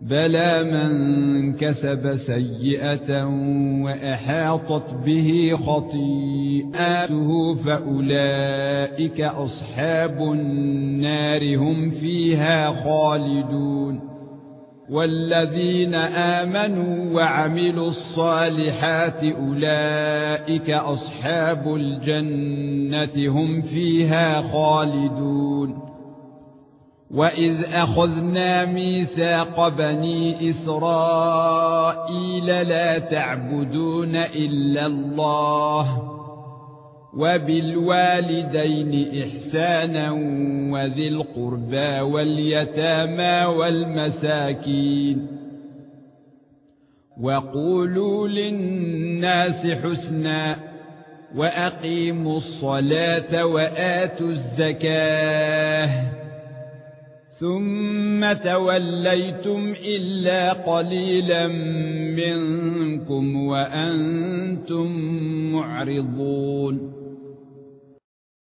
بلى من كسب سيئة وأحاطت به خطيئته فأولئك أصحاب النار هم فيها خالدون والذين آمنوا وعملوا الصالحات أولئك أصحاب الجنة هم فيها خالدون واذ اخذنا ميثاق بني اسرائيل لا تعبدون الا الله وبالوالدين احسانا وذي القربى واليتامى والمساكين وقولوا للناس حسنا واقيموا الصلاه واتوا الزكاه ثُمَّ تَوَلَّيْتُمْ إِلَّا قَلِيلًا مِنكُمْ وَأَنْتُمْ مُعْرِضُونَ.